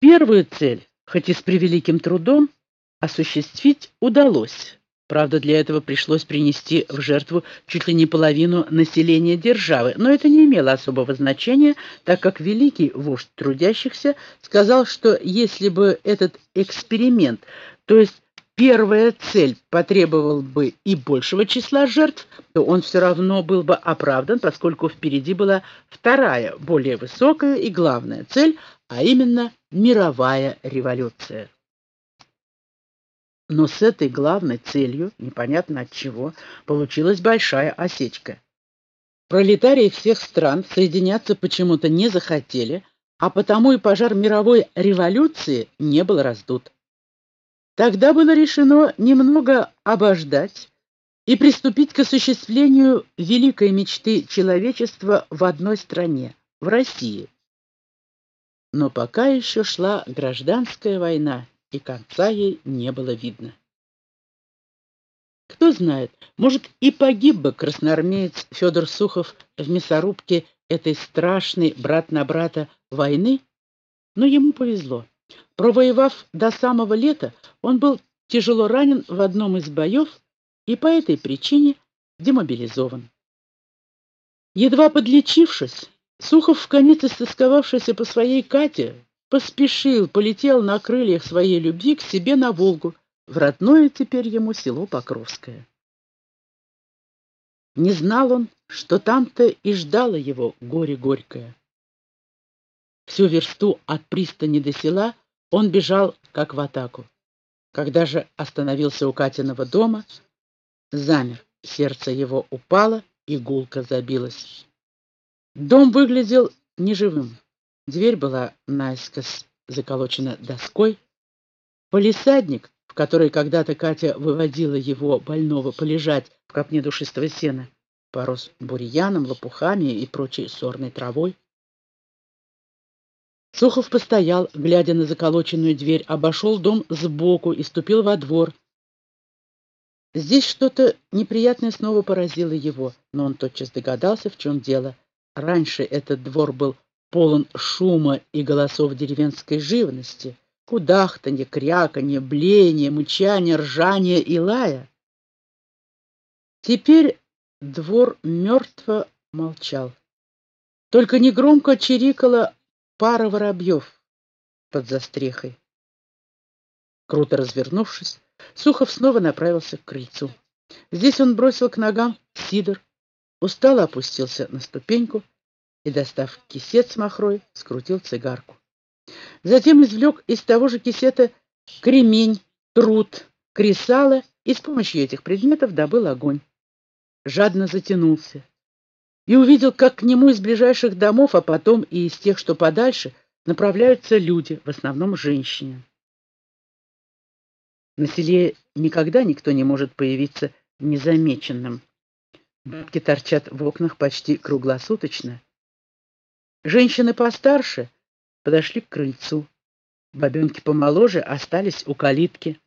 Первую цель, хоть и с превеликим трудом, осуществить удалось. Правда, для этого пришлось принести в жертву чуть ли не половину населения державы, но это не имело особого значения, так как великий вождь трудящихся сказал, что если бы этот эксперимент, то есть первая цель потребовал бы и большего числа жертв, то он все равно был бы оправдан, поскольку впереди была вторая, более высокая и главная цель, а именно мировая революция. Но с этой главной целью, непонятно от чего, получилась большая осечка. Пролетарии всех стран соединяться почему-то не захотели, а потому и пожар мировой революции не был раздут. Тогда было решено немного обождать и приступить к осуществлению великой мечты человечества в одной стране, в России. Но пока еще шла гражданская война, и конца ей не было видно. Кто знает, может, и погиб бы красноармеец Федор Сухов в мясорубке этой страшной брат на брата войны, но ему повезло. Провоевав до самого лета, он был тяжело ранен в одном из боев и по этой причине демобилизован. Едва подлечившись, Сухов, в конец истосковавшийся по своей Кате, поспешил, полетел на крыльях своей любви к себе на Волгу, в родное теперь ему село Покровское. Не знал он, что там-то и ждало его горе горькое. Всю версту от пристани до села он бежал, как в атаку. Когда же остановился у Катиного дома, замер, сердце его упало, и гулко забилось. Дом выглядел неживым. Дверь была наискось заколочена доской. Полисадник, в который когда-то Катя выводила его, больного, полежать в копне душистого сена, порос бурьяном, лопухами и прочей сорной травой. Сухов постоял, глядя на заколоченную дверь, обошел дом сбоку и ступил во двор. Здесь что-то неприятное снова поразило его, но он тотчас догадался, в чем дело. Раньше этот двор был полон шума и голосов деревенской живности, кудахтанье, кряканье, блеяние, мычание, ржание и лая. Теперь двор мертво молчал. Только негромко чирикала пара воробьев под застрехой. Круто развернувшись, Сухов снова направился к крыльцу. Здесь он бросил к ногам сидор, устало опустился на ступеньку и, достав кисет с махрой, скрутил цигарку. Затем извлек из того же кисета кремень, труд, кресало и с помощью этих предметов добыл огонь. Жадно затянулся и увидел, как к нему из ближайших домов, а потом и из тех, что подальше, направляются люди, в основном женщины. На селе никогда никто не может появиться незамеченным. Бабки торчат в окнах почти круглосуточно. Женщины постарше подошли к крыльцу. Бабенки помоложе остались у калитки.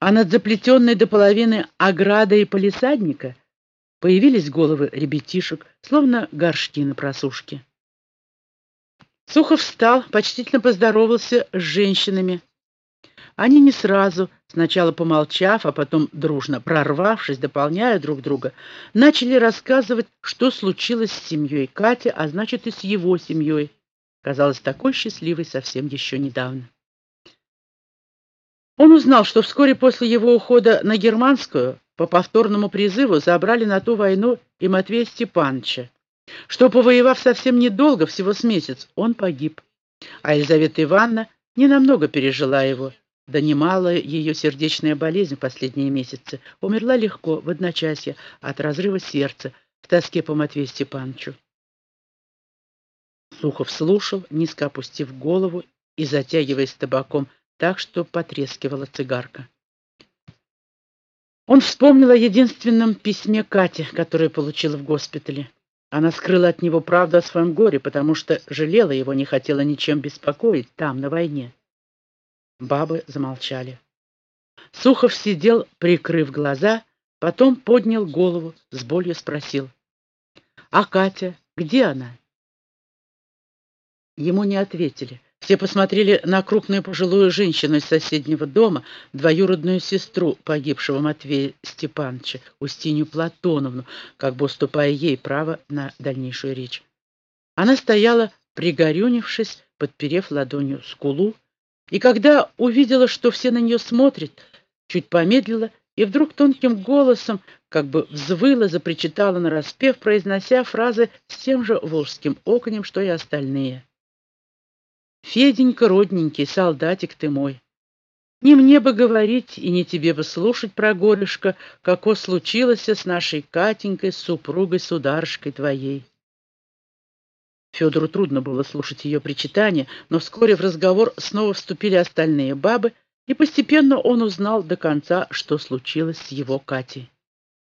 А над заплетенной до половины оградой полисадника появились головы ребятишек, словно горшки на просушке. Сухов встал, почтительно поздоровался с женщинами. Они не сразу, сначала помолчав, а потом дружно прорвавшись, дополняя друг друга, начали рассказывать, что случилось с семьей Кати, а значит и с его семьей. Казалось такой счастливой совсем еще недавно. Он узнал, что вскоре после его ухода на германскую по повторному призыву забрали на ту войну и Матвея Степановича, что, повоевав совсем недолго, всего с месяц, он погиб. А Елизавета Ивановна ненамного пережила его, да немало ее сердечная болезнь в последние месяцы. Умерла легко, в одночасье, от разрыва сердца, в тоске по Матвею Степановичу. Сухов слушал, низко опустив голову и затягиваясь табаком так, что потрескивала цигарка. Он вспомнил о единственном письме Кати, которое получила в госпитале. Она скрыла от него правду о своем горе, потому что жалела его, не хотела ничем беспокоить там, на войне. Бабы замолчали. Сухов сидел, прикрыв глаза, потом поднял голову, с болью спросил. «А Катя? Где она?» Ему не ответили. Все посмотрели на крупную пожилую женщину из соседнего дома, двоюродную сестру погибшего Матвея Степановича, Устинью Платоновну, как бы уступая ей право на дальнейшую речь. Она стояла, пригорюнившись, подперев ладонью скулу, и когда увидела, что все на нее смотрят, чуть помедлила и вдруг тонким голосом как бы взвыла, запричитала нараспев, произнося фразы с тем же волжским оконем, что и остальные. «Феденька, родненький, солдатик ты мой, не мне бы говорить и не тебе бы слушать про горюшка, како случилось с нашей Катенькой, с супругой, сударышкой твоей». Федору трудно было слушать ее причитания, но вскоре в разговор снова вступили остальные бабы, и постепенно он узнал до конца, что случилось с его Катей.